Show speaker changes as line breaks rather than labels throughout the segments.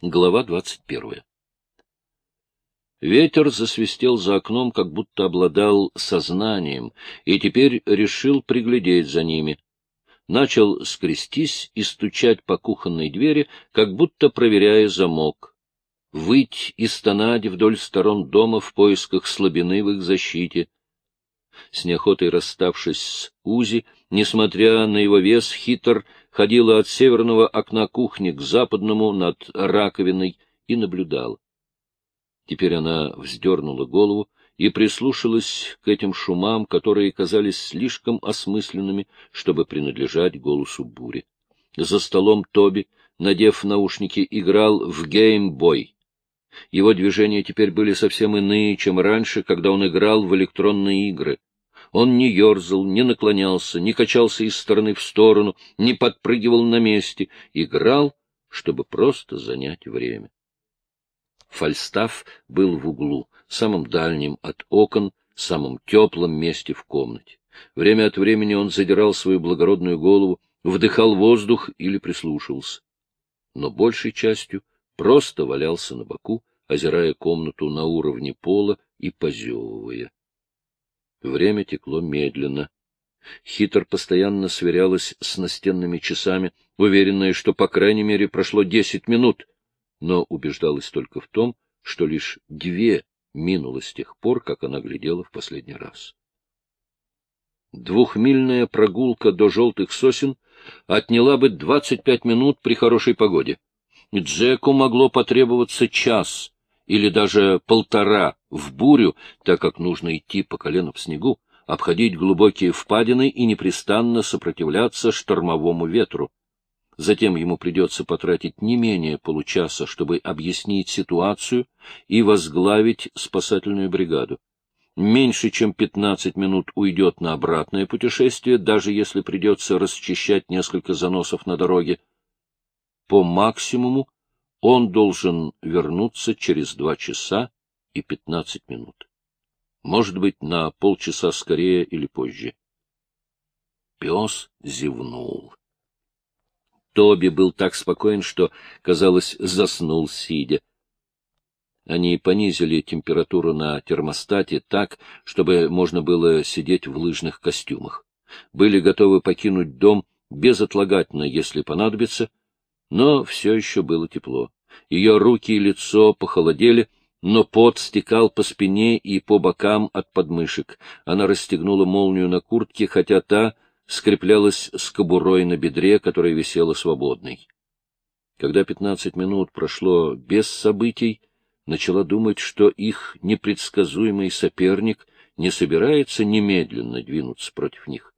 Глава двадцать первая. Ветер засвистел за окном, как будто обладал сознанием, и теперь решил приглядеть за ними. Начал скрестись и стучать по кухонной двери, как будто проверяя замок. Выть и стонать вдоль сторон дома в поисках слабины в их защите. С неохотой расставшись с Узи, несмотря на его вес, хитр ходила от северного окна кухни к западному над раковиной и наблюдала. Теперь она вздернула голову и прислушалась к этим шумам, которые казались слишком осмысленными, чтобы принадлежать голосу бури. За столом Тоби, надев наушники, играл в геймбой. Его движения теперь были совсем иные, чем раньше, когда он играл в электронные игры. Он не ерзал, не наклонялся, не качался из стороны в сторону, не подпрыгивал на месте, играл, чтобы просто занять время. Фальстаф был в углу, самым дальним от окон, самом теплом месте в комнате. Время от времени он задирал свою благородную голову, вдыхал воздух или прислушивался. Но большей частью просто валялся на боку, озирая комнату на уровне пола и позевывая. Время текло медленно. Хитр постоянно сверялась с настенными часами, уверенная, что, по крайней мере, прошло десять минут, но убеждалась только в том, что лишь две минуло с тех пор, как она глядела в последний раз. Двухмильная прогулка до желтых сосен отняла бы двадцать пять минут при хорошей погоде. Джеку могло потребоваться час, или даже полтора в бурю, так как нужно идти по колено в снегу, обходить глубокие впадины и непрестанно сопротивляться штормовому ветру. Затем ему придется потратить не менее получаса, чтобы объяснить ситуацию и возглавить спасательную бригаду. Меньше чем пятнадцать минут уйдет на обратное путешествие, даже если придется расчищать несколько заносов на дороге. По максимуму он должен вернуться через два часа и пятнадцать минут. Может быть, на полчаса скорее или позже. Пес зевнул. Тоби был так спокоен, что, казалось, заснул сидя. Они понизили температуру на термостате так, чтобы можно было сидеть в лыжных костюмах. Были готовы покинуть дом безотлагательно, если понадобится, но все еще было тепло. Ее руки и лицо похолодели, но пот стекал по спине и по бокам от подмышек. Она расстегнула молнию на куртке, хотя та скреплялась с кобурой на бедре, которая висела свободной. Когда пятнадцать минут прошло без событий, начала думать, что их непредсказуемый соперник не собирается немедленно двинуться против них.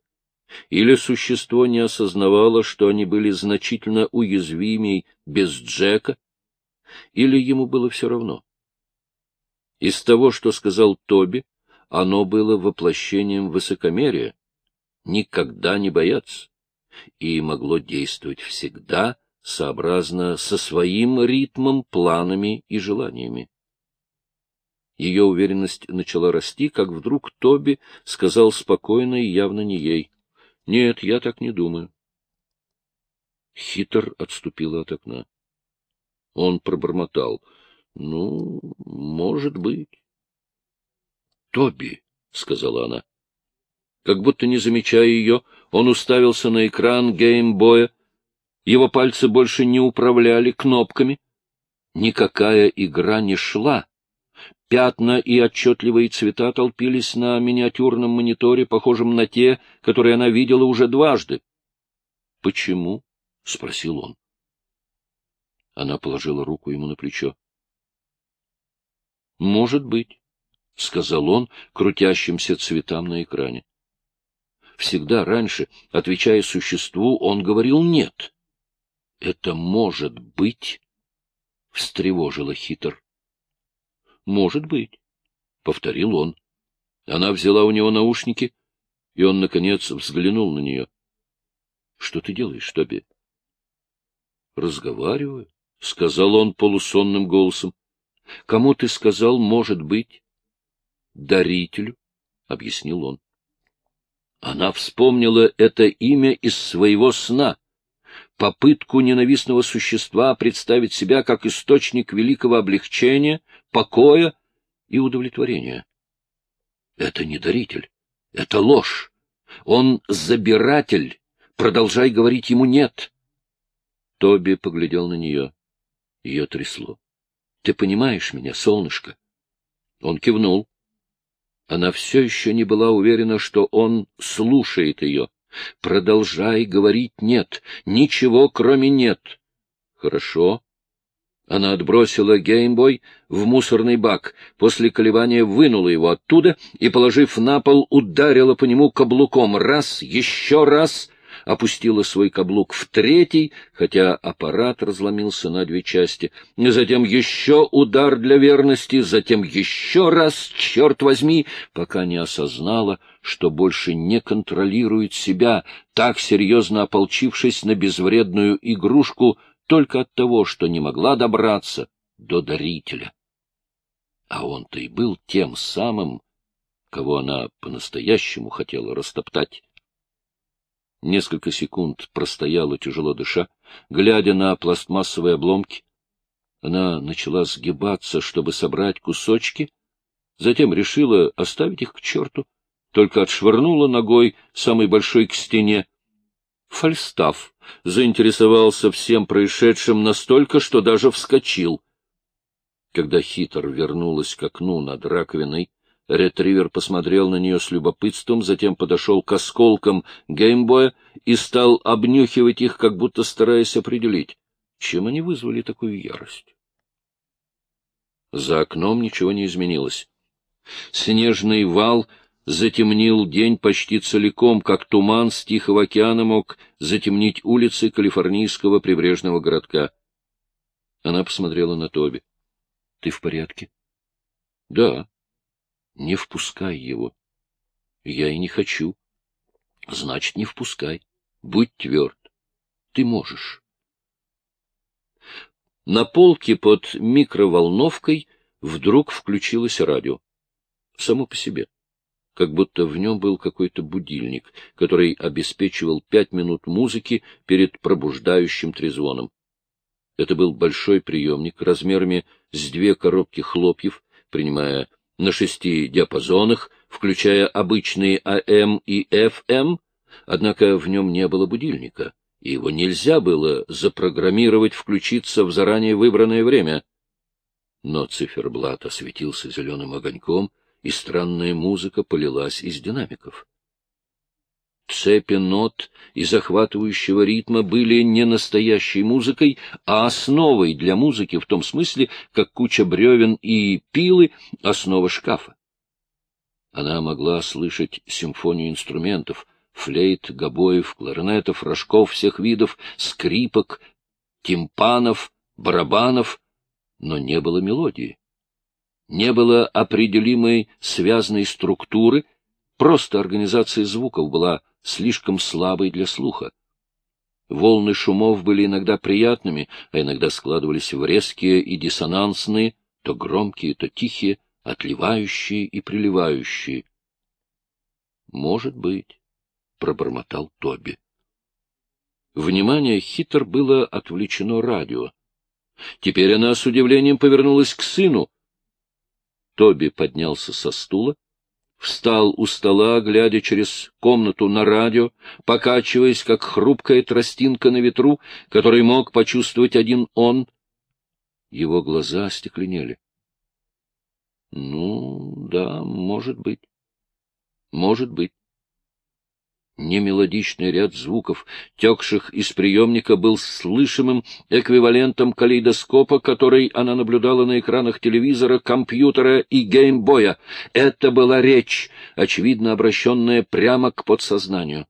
Или существо не осознавало, что они были значительно уязвимей без Джека, или ему было все равно. Из того, что сказал Тоби, оно было воплощением высокомерия, никогда не бояться, и могло действовать всегда сообразно со своим ритмом, планами и желаниями. Ее уверенность начала расти, как вдруг Тоби сказал спокойно и явно не ей. — Нет, я так не думаю. Хитр отступила от окна. Он пробормотал. — Ну, может быть. — Тоби, — сказала она. Как будто не замечая ее, он уставился на экран геймбоя. Его пальцы больше не управляли кнопками. Никакая игра не шла. Пятна и отчетливые цвета толпились на миниатюрном мониторе, похожем на те, которые она видела уже дважды. — Почему? — спросил он. Она положила руку ему на плечо. — Может быть, — сказал он крутящимся цветам на экране. Всегда раньше, отвечая существу, он говорил «нет». — Это может быть, — встревожила хитр. — Может быть, — повторил он. Она взяла у него наушники, и он, наконец, взглянул на нее. — Что ты делаешь, Тоби? — Разговариваю. — сказал он полусонным голосом. — Кому ты сказал, может быть? — Дарителю, — объяснил он. Она вспомнила это имя из своего сна. попытку ненавистного существа представить себя как источник великого облегчения, покоя и удовлетворения. Это не даритель, это ложь. Он забиратель. Продолжай говорить ему «нет». Тоби поглядел на нее. Ее трясло. — Ты понимаешь меня, солнышко? Он кивнул. Она все еще не была уверена, что он слушает ее. Продолжай говорить «нет». Ничего, кроме «нет». Хорошо. Она отбросила геймбой в мусорный бак, после колебания вынула его оттуда и, положив на пол, ударила по нему каблуком раз, еще раз — опустила свой каблук в третий, хотя аппарат разломился на две части. Затем еще удар для верности, затем еще раз, черт возьми, пока не осознала, что больше не контролирует себя, так серьезно ополчившись на безвредную игрушку только от того, что не могла добраться до дарителя. А он-то и был тем самым, кого она по-настоящему хотела растоптать. Несколько секунд простояла, тяжело дыша, глядя на пластмассовые обломки. Она начала сгибаться, чтобы собрать кусочки, затем решила оставить их к черту, только отшвырнула ногой самый большой к стене. Фальстав заинтересовался всем происшедшим настолько, что даже вскочил. Когда хитр вернулась к окну над раковиной, Ретривер посмотрел на нее с любопытством, затем подошел к осколкам геймбоя и стал обнюхивать их, как будто стараясь определить, чем они вызвали такую ярость. За окном ничего не изменилось. Снежный вал затемнил день почти целиком, как туман с Тихого океана мог затемнить улицы калифорнийского прибрежного городка. Она посмотрела на Тоби. — Ты в порядке? — Да. Не впускай его. Я и не хочу. Значит, не впускай. Будь тверд. Ты можешь. На полке под микроволновкой вдруг включилось радио. Само по себе. Как будто в нем был какой-то будильник, который обеспечивал пять минут музыки перед пробуждающим трезвоном. Это был большой приемник размерами с две коробки хлопьев, принимая на шести диапазонах, включая обычные АМ и ФМ, однако в нем не было будильника, и его нельзя было запрограммировать включиться в заранее выбранное время. Но циферблат осветился зеленым огоньком, и странная музыка полилась из динамиков. Цепи нот и захватывающего ритма были не настоящей музыкой, а основой для музыки в том смысле, как куча бревен и пилы — основа шкафа. Она могла слышать симфонию инструментов — флейт, гобоев, кларнетов, рожков всех видов, скрипок, тимпанов, барабанов, но не было мелодии. Не было определимой связанной структуры, просто организация звуков была слишком слабой для слуха. Волны шумов были иногда приятными, а иногда складывались в резкие и диссонансные, то громкие, то тихие, отливающие и приливающие. «Может быть», — пробормотал Тоби. Внимание хитр было отвлечено радио. Теперь она с удивлением повернулась к сыну. Тоби поднялся со стула, встал у стола, глядя через комнату на радио, покачиваясь, как хрупкая тростинка на ветру, который мог почувствовать один он. Его глаза остекленели. — Ну, да, может быть. Может быть. Немелодичный ряд звуков, текших из приемника, был слышимым эквивалентом калейдоскопа, который она наблюдала на экранах телевизора, компьютера и геймбоя. Это была речь, очевидно обращенная прямо к подсознанию.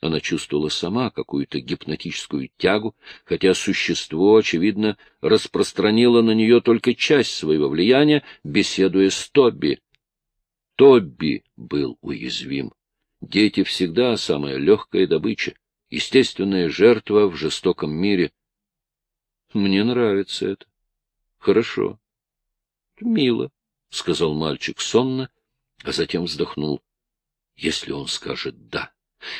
Она чувствовала сама какую-то гипнотическую тягу, хотя существо, очевидно, распространило на нее только часть своего влияния, беседуя с Тобби. Тобби был уязвим. Дети всегда самая легкая добыча, естественная жертва в жестоком мире. Мне нравится это. Хорошо. Мило, — сказал мальчик сонно, а затем вздохнул. Если он скажет «да»,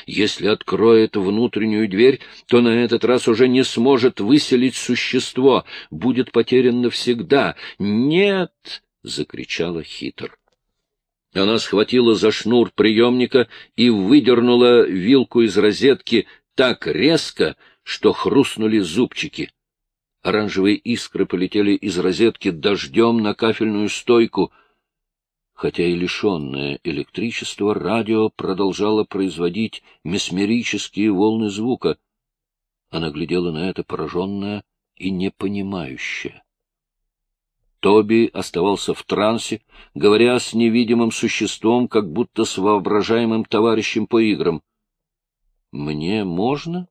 Если откроет внутреннюю дверь, то на этот раз уже не сможет выселить существо, будет потерян навсегда. «Нет!» — закричала хитр. Она схватила за шнур приемника и выдернула вилку из розетки так резко, что хрустнули зубчики. Оранжевые искры полетели из розетки дождем на кафельную стойку. Хотя и лишенное электричества, радио продолжало производить месмерические волны звука. Она глядела на это пораженная и непонимающая. Тоби оставался в трансе, говоря с невидимым существом, как будто с воображаемым товарищем по играм. — Мне можно?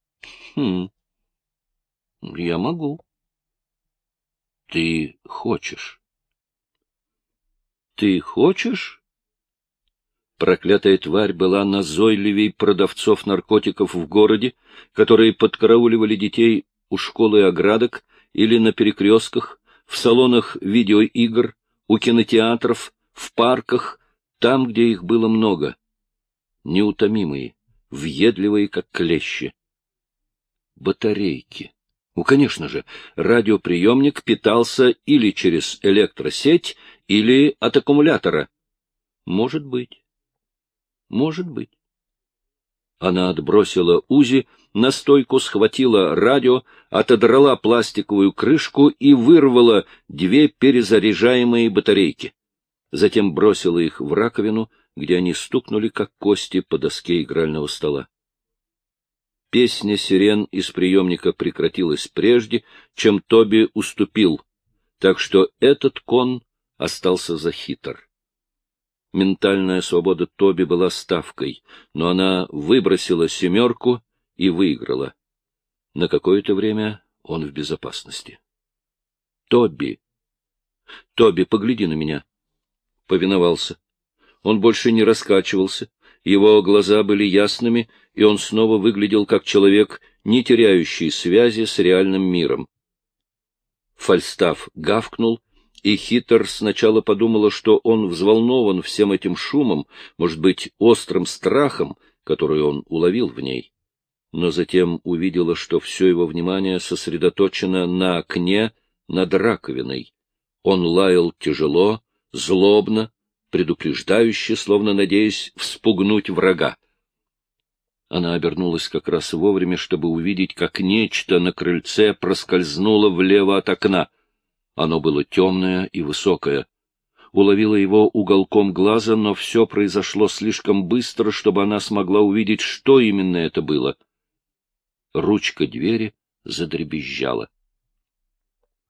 — Хм. Я могу. Ты хочешь. Ты хочешь? Проклятая тварь была назойливей продавцов наркотиков в городе, которые подкарауливали детей у школы оградок или на перекрестках, в салонах видеоигр, у кинотеатров, в парках, там, где их было много. Неутомимые, въедливые, как клещи. Батарейки. Ну, конечно же, радиоприемник питался или через электросеть, или от аккумулятора. Может быть. Может быть. Она отбросила УЗИ, на стойку схватила радио, отодрала пластиковую крышку и вырвала две перезаряжаемые батарейки. Затем бросила их в раковину, где они стукнули, как кости по доске игрального стола. Песня сирен из приемника прекратилась прежде, чем Тоби уступил, так что этот кон остался за хитр. Ментальная свобода Тоби была ставкой, но она выбросила семерку и выиграла. На какое-то время он в безопасности. — Тоби! Тоби, погляди на меня! Повиновался. Он больше не раскачивался, его глаза были ясными, и он снова выглядел как человек, не теряющий связи с реальным миром. Фальстав гавкнул, и Хитер сначала подумала, что он взволнован всем этим шумом, может быть, острым страхом, который он уловил в ней. Но затем увидела, что все его внимание сосредоточено на окне над раковиной. Он лаял тяжело, злобно, предупреждающе, словно надеясь вспугнуть врага. Она обернулась как раз вовремя, чтобы увидеть, как нечто на крыльце проскользнуло влево от окна. Оно было темное и высокое. Уловила его уголком глаза, но все произошло слишком быстро, чтобы она смогла увидеть, что именно это было. Ручка двери задребезжала.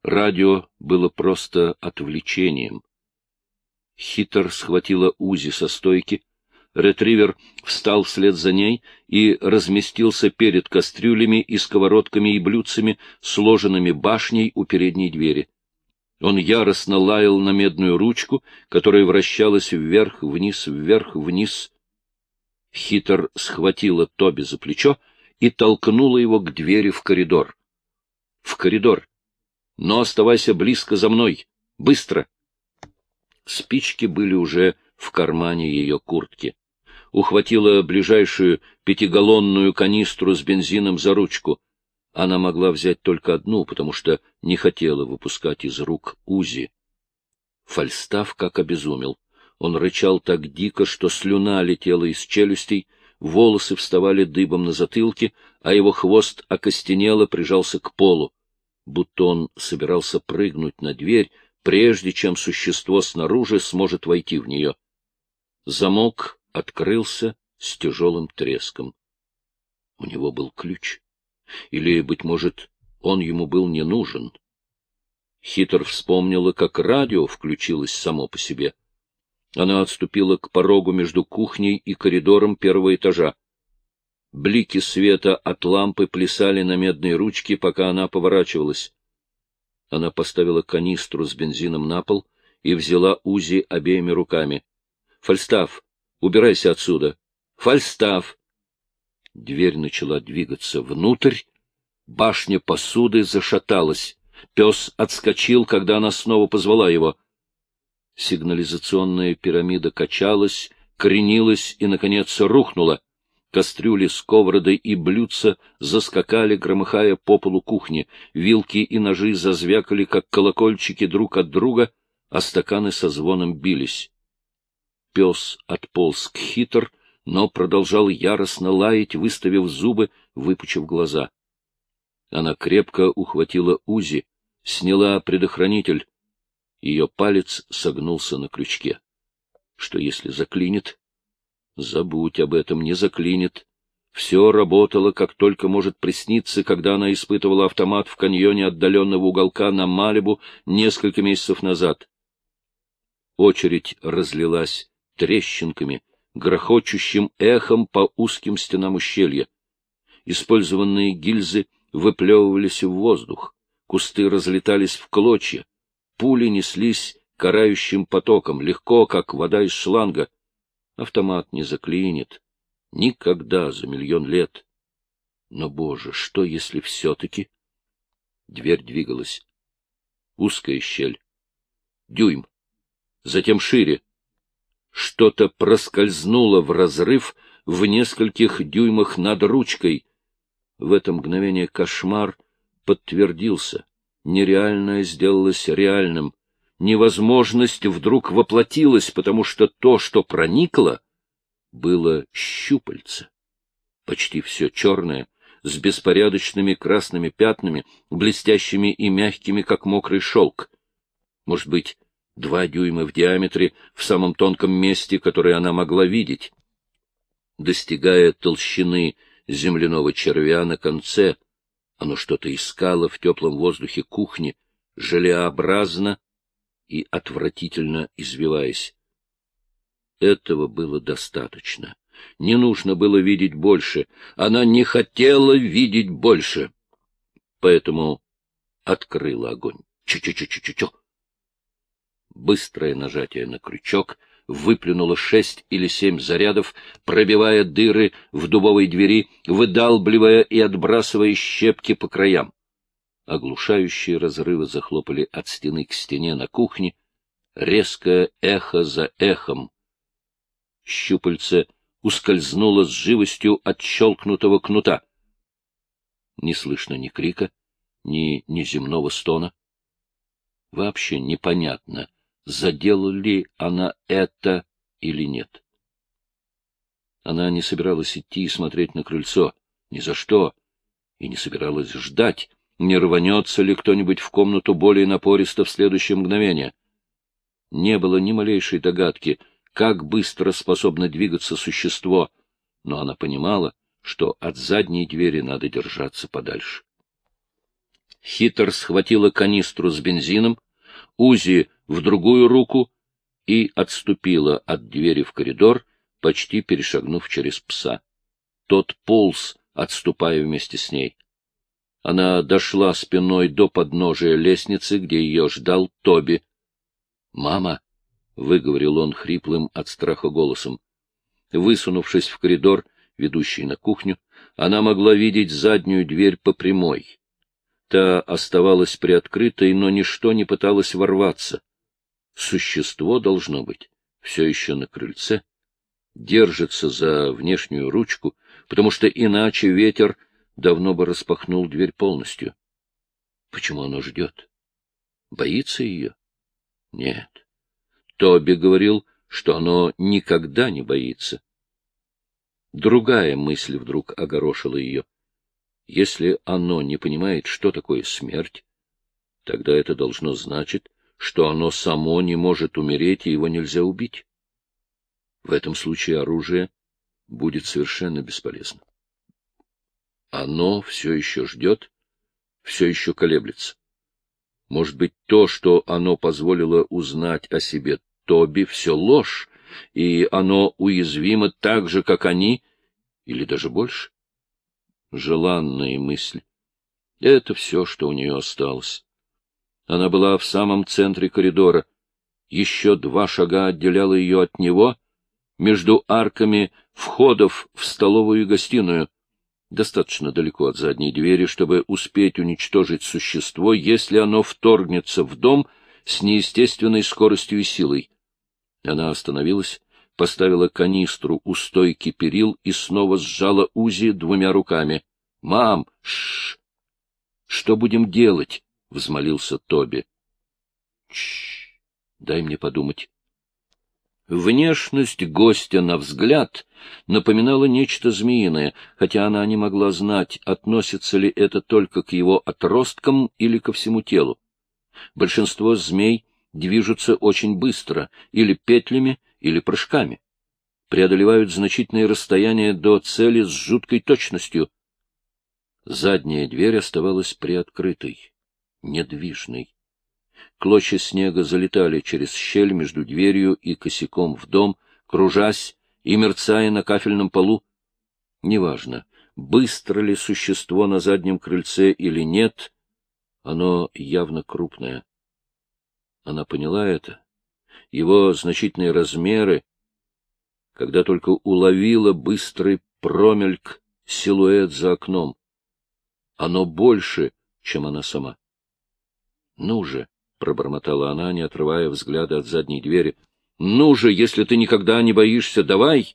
Радио было просто отвлечением. Хитр схватила Узи со стойки. Ретривер встал вслед за ней и разместился перед кастрюлями и сковородками и блюдцами, сложенными башней у передней двери. Он яростно лаял на медную ручку, которая вращалась вверх-вниз, вверх-вниз. Хитр схватила Тоби за плечо и толкнула его к двери в коридор. — В коридор! Но оставайся близко за мной! Быстро! Спички были уже в кармане ее куртки. Ухватила ближайшую пятигаллонную канистру с бензином за ручку. Она могла взять только одну, потому что не хотела выпускать из рук Узи. Фальстав как обезумел. Он рычал так дико, что слюна летела из челюстей, волосы вставали дыбом на затылке, а его хвост окостенело прижался к полу, будто он собирался прыгнуть на дверь, прежде чем существо снаружи сможет войти в нее. Замок открылся с тяжелым треском. У него был ключ. Или, быть может, он ему был не нужен. Хитр вспомнила, как радио включилось само по себе. Она отступила к порогу между кухней и коридором первого этажа. Блики света от лампы плясали на медной ручке, пока она поворачивалась. Она поставила канистру с бензином на пол и взяла Узи обеими руками. — Фальстав, убирайся отсюда! Фальстав! Дверь начала двигаться внутрь. Башня посуды зашаталась. Пес отскочил, когда она снова позвала его. Сигнализационная пирамида качалась, кренилась и, наконец, рухнула. Кастрюли, сковороды и блюдца заскакали, громыхая по полу кухни. Вилки и ножи зазвякали, как колокольчики друг от друга, а стаканы со звоном бились. Пес отполз к хитр, но продолжал яростно лаять, выставив зубы, выпучив глаза. Она крепко ухватила Узи, сняла предохранитель. Ее палец согнулся на крючке. Что если заклинит? Забудь об этом, не заклинит. Все работало, как только может присниться, когда она испытывала автомат в каньоне отдаленного уголка на Малибу несколько месяцев назад. Очередь разлилась трещинками, грохочущим эхом по узким стенам ущелья. Использованные гильзы выплевывались в воздух, кусты разлетались в клочья, пули неслись карающим потоком, легко, как вода из шланга, Автомат не заклинит. Никогда за миллион лет. Но, боже, что если все-таки... Дверь двигалась. Узкая щель. Дюйм. Затем шире. Что-то проскользнуло в разрыв в нескольких дюймах над ручкой. В это мгновение кошмар подтвердился. Нереальное сделалось реальным невозможность вдруг воплотилась, потому что то, что проникло, было щупальце. Почти все черное, с беспорядочными красными пятнами, блестящими и мягкими, как мокрый шелк. Может быть, два дюйма в диаметре в самом тонком месте, которое она могла видеть. Достигая толщины земляного червя на конце, оно что-то искало в теплом воздухе кухни, желеобразно и отвратительно извиваясь. Этого было достаточно. Не нужно было видеть больше. Она не хотела видеть больше. Поэтому открыла огонь. Чу-чу-чу-чу-чу. Быстрое нажатие на крючок выплюнуло шесть или семь зарядов, пробивая дыры в дубовой двери, выдалбливая и отбрасывая щепки по краям. Оглушающие разрывы захлопали от стены к стене на кухне, резкое эхо за эхом. Щупальце ускользнуло с живостью отщелкнутого кнута. Не слышно ни крика, ни неземного стона. Вообще непонятно, задела ли она это или нет. Она не собиралась идти и смотреть на крыльцо, ни за что, и не собиралась ждать, не рванется ли кто-нибудь в комнату более напористо в следующее мгновение. Не было ни малейшей догадки, как быстро способно двигаться существо, но она понимала, что от задней двери надо держаться подальше. Хитр схватила канистру с бензином, Узи в другую руку и отступила от двери в коридор, почти перешагнув через пса. Тот полз, отступая вместе с ней. Она дошла спиной до подножия лестницы, где ее ждал Тоби. «Мама!» — выговорил он хриплым от страха голосом. Высунувшись в коридор, ведущий на кухню, она могла видеть заднюю дверь по прямой. Та оставалась приоткрытой, но ничто не пыталось ворваться. Существо, должно быть, все еще на крыльце, держится за внешнюю ручку, потому что иначе ветер давно бы распахнул дверь полностью. Почему оно ждет? Боится ее? Нет. Тоби говорил, что оно никогда не боится. Другая мысль вдруг огорошила ее. Если оно не понимает, что такое смерть, тогда это должно значить, что оно само не может умереть, и его нельзя убить. В этом случае оружие будет совершенно бесполезно. Оно все еще ждет, все еще колеблется. Может быть, то, что оно позволило узнать о себе Тоби, все ложь, и оно уязвимо так же, как они, или даже больше? Желанная мысль. Это все, что у нее осталось. Она была в самом центре коридора. Еще два шага отделяло ее от него, между арками входов в столовую и гостиную достаточно далеко от задней двери, чтобы успеть уничтожить существо, если оно вторгнется в дом с неестественной скоростью и силой. Она остановилась, поставила канистру у стойки перил и снова сжала Узи двумя руками. — Мам, шш! Что будем делать? — взмолился Тоби. — Чш! Дай мне подумать. Внешность гостя на взгляд напоминала нечто змеиное, хотя она не могла знать, относится ли это только к его отросткам или ко всему телу. Большинство змей движутся очень быстро, или петлями, или прыжками. Преодолевают значительные расстояния до цели с жуткой точностью. Задняя дверь оставалась приоткрытой, недвижной. Клочья снега залетали через щель между дверью и косяком в дом, кружась и мерцая на кафельном полу. Неважно, быстро ли существо на заднем крыльце или нет, оно явно крупное. Она поняла это. Его значительные размеры, когда только уловила быстрый промельк силуэт за окном. Оно больше, чем она сама. Ну же! — пробормотала она, не отрывая взгляда от задней двери. — Ну же, если ты никогда не боишься, давай!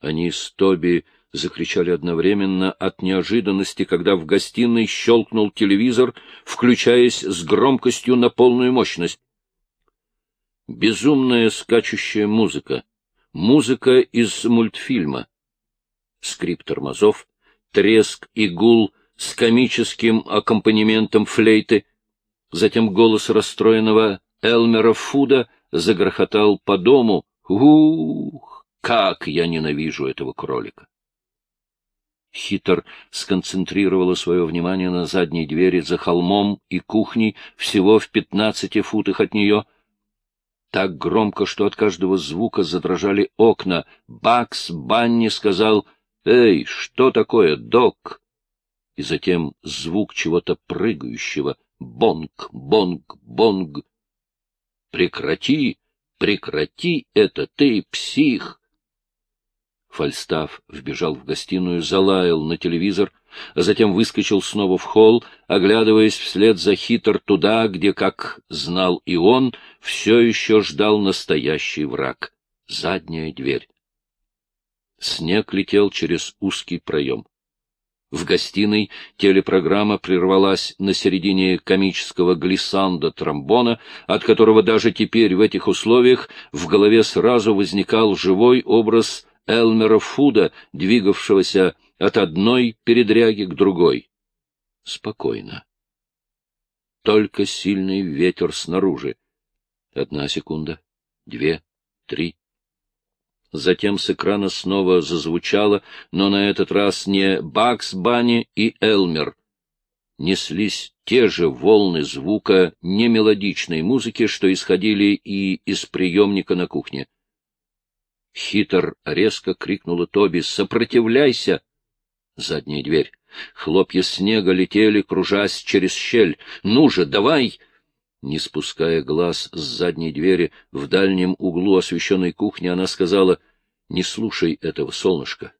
Они с Тоби закричали одновременно от неожиданности, когда в гостиной щелкнул телевизор, включаясь с громкостью на полную мощность. Безумная скачущая музыка. Музыка из мультфильма. Скрип тормозов, треск и гул с комическим аккомпанементом флейты — Затем голос расстроенного Элмера Фуда загрохотал по дому. Ух, как я ненавижу этого кролика! Хитр сконцентрировала свое внимание на задней двери за холмом и кухней, всего в пятнадцати футах от нее. Так громко, что от каждого звука задрожали окна. Бакс Банни сказал «Эй, что такое, док?» И затем звук чего-то прыгающего — Бонг, бонг, бонг. Прекрати, прекрати это, ты псих! Фальстав вбежал в гостиную, залаял на телевизор, а затем выскочил снова в холл, оглядываясь вслед за хитр туда, где, как знал и он, все еще ждал настоящий враг — задняя дверь. Снег летел через узкий проем. В гостиной телепрограмма прервалась на середине комического глиссанда тромбона, от которого даже теперь в этих условиях в голове сразу возникал живой образ Элмера Фуда, двигавшегося от одной передряги к другой. Спокойно. Только сильный ветер снаружи. Одна секунда, две, три. Затем с экрана снова зазвучало, но на этот раз не Бакс Банни и Элмер. Неслись те же волны звука немелодичной музыки, что исходили и из приемника на кухне. Хитр резко крикнула Тоби «Сопротивляйся!» Задняя дверь. Хлопья снега летели, кружась через щель. «Ну же, давай!» Не спуская глаз с задней двери в дальнем углу освещенной кухни, она сказала, — Не слушай этого, солнышко.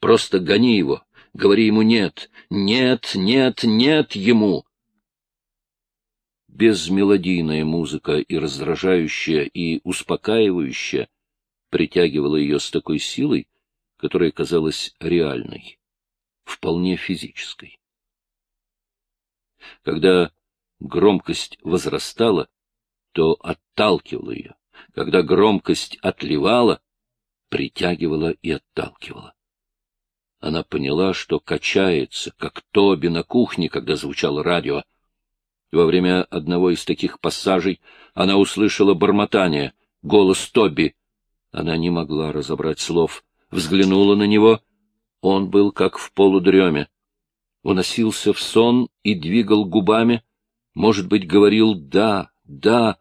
Просто гони его. Говори ему «нет». «Нет, нет, нет ему!» Безмелодийная музыка и раздражающая, и успокаивающая притягивала ее с такой силой, которая казалась реальной, вполне физической. Когда громкость возрастала, то отталкивала ее. Когда громкость отливала, притягивала и отталкивала. Она поняла, что качается, как Тоби на кухне, когда звучало радио. Во время одного из таких пассажей она услышала бормотание, голос Тоби. Она не могла разобрать слов, взглянула на него. Он был как в полудреме. Уносился в сон и двигал губами, может быть, говорил «да, да»,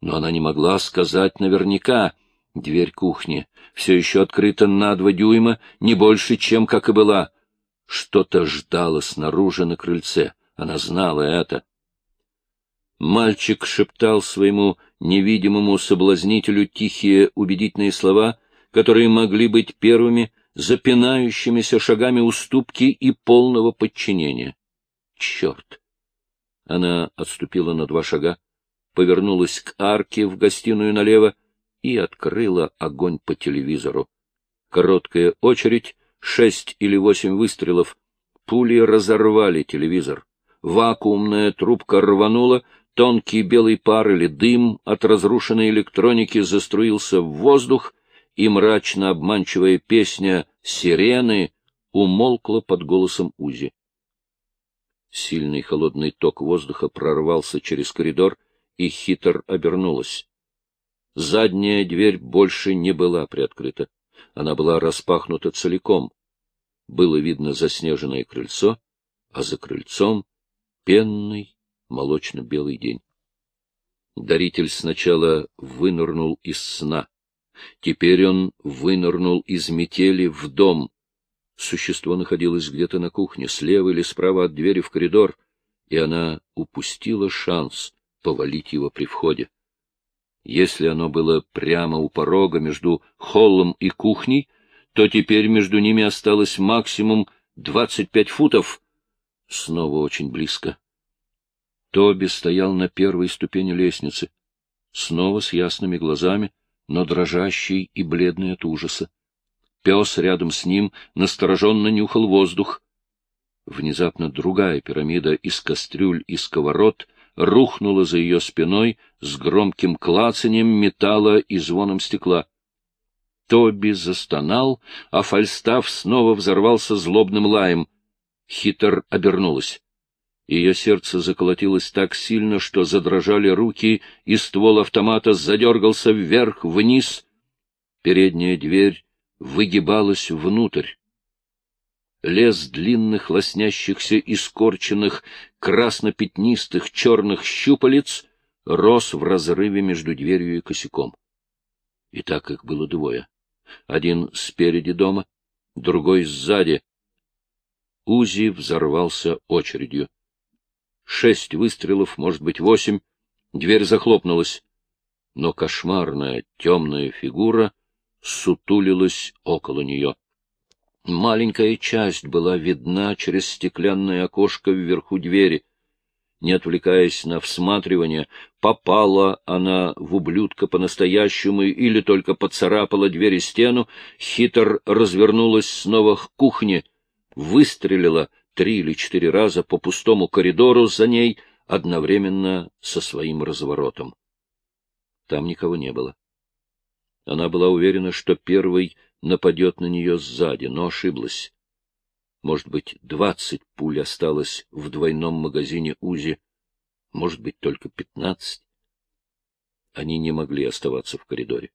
но она не могла сказать наверняка. Дверь кухни все еще открыта на два дюйма, не больше, чем как и была. Что-то ждало снаружи на крыльце. Она знала это. Мальчик шептал своему невидимому соблазнителю тихие убедительные слова, которые могли быть первыми запинающимися шагами уступки и полного подчинения. Черт! Она отступила на два шага, повернулась к арке в гостиную налево и открыла огонь по телевизору. Короткая очередь, шесть или восемь выстрелов. Пули разорвали телевизор. Вакуумная трубка рванула, тонкий белый пар или дым от разрушенной электроники заструился в воздух, и мрачно обманчивая песня «Сирены» умолкла под голосом Узи. Сильный холодный ток воздуха прорвался через коридор, и хитр обернулась. Задняя дверь больше не была приоткрыта. Она была распахнута целиком. Было видно заснеженное крыльцо, а за крыльцом — пенный молочно-белый день. Даритель сначала вынырнул из сна. Теперь он вынырнул из метели в дом. Существо находилось где-то на кухне, слева или справа от двери в коридор, и она упустила шанс повалить его при входе. Если оно было прямо у порога между холлом и кухней, то теперь между ними осталось максимум двадцать пять футов. Снова очень близко. Тоби стоял на первой ступени лестницы, снова с ясными глазами, но дрожащий и бледный от ужаса. Пес рядом с ним настороженно нюхал воздух. Внезапно другая пирамида из кастрюль и сковород рухнула за ее спиной с громким клацанием металла и звоном стекла. Тоби застонал, а Фальстав снова взорвался злобным лаем. Хитр обернулась. Ее сердце заколотилось так сильно, что задрожали руки, и ствол автомата задергался вверх-вниз. Передняя дверь выгибалась внутрь. Лес длинных, лоснящихся, искорченных, красно-пятнистых черных щупалец рос в разрыве между дверью и косяком. И так их было двое. Один спереди дома, другой сзади. Узи взорвался очередью. Шесть выстрелов, может быть, восемь. Дверь захлопнулась. Но кошмарная темная фигура сутулилась около нее. Маленькая часть была видна через стеклянное окошко вверху двери. Не отвлекаясь на всматривание, попала она в ублюдка по-настоящему или только поцарапала дверь и стену, хитр развернулась снова к кухне, выстрелила три или четыре раза по пустому коридору за ней, одновременно со своим разворотом. Там никого не было. Она была уверена, что первый нападет на нее сзади, но ошиблась. Может быть, двадцать пуль осталось в двойном магазине УЗИ, может быть, только пятнадцать. Они не могли оставаться в коридоре.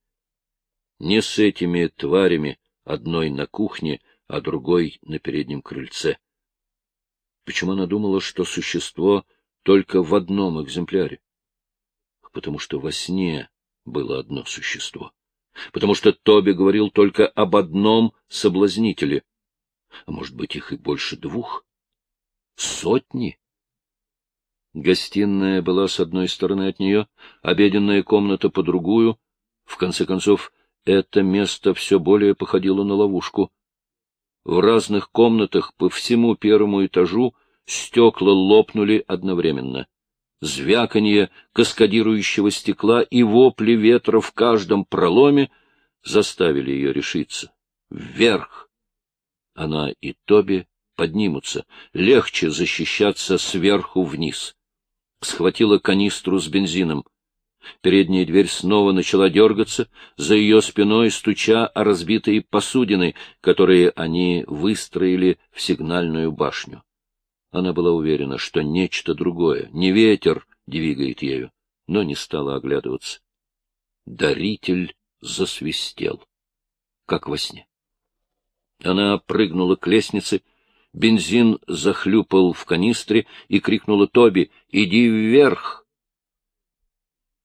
Не с этими тварями, одной на кухне, а другой на переднем крыльце. Почему она думала, что существо только в одном экземпляре? Потому что во сне было одно существо. Потому что Тоби говорил только об одном соблазнителе. А может быть, их и больше двух? Сотни? Гостиная была с одной стороны от нее, обеденная комната по другую. В конце концов, это место все более походило на ловушку. В разных комнатах по всему первому этажу стекла лопнули одновременно. Звяканье каскадирующего стекла и вопли ветра в каждом проломе заставили ее решиться. Вверх! Она и Тоби поднимутся. Легче защищаться сверху вниз. Схватила канистру с бензином. Передняя дверь снова начала дергаться, за ее спиной стуча о разбитые посудины, которые они выстроили в сигнальную башню. Она была уверена, что нечто другое, не ветер, двигает ею, но не стала оглядываться. Даритель засвистел, как во сне. Она прыгнула к лестнице, бензин захлюпал в канистре и крикнула Тоби «Иди вверх!»